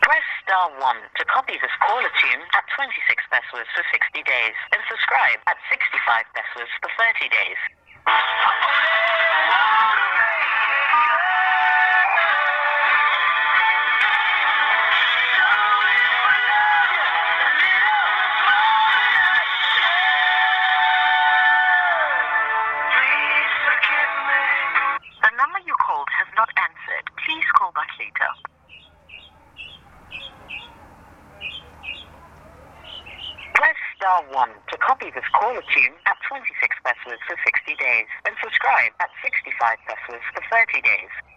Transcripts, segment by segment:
Press star 1 to copy this caller tune at 26 pesos for 60 days and subscribe at 65 pesos for 30 days. Please call back later. Press star 1 to copy this caller tune at 26 pesos for 60 days and subscribe at 65 pesos for 30 days.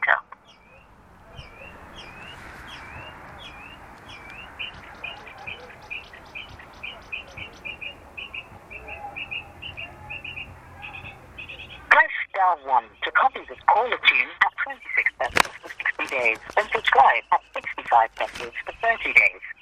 Call back. Press star 1 to copy this caller tune at 26 pesos for 60 days and subscribe at 65 pesos for 30 days.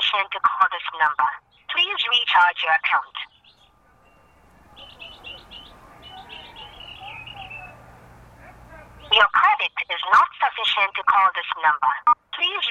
sufficient to call this number. Please recharge your account. Your credit is not sufficient to call this number. Please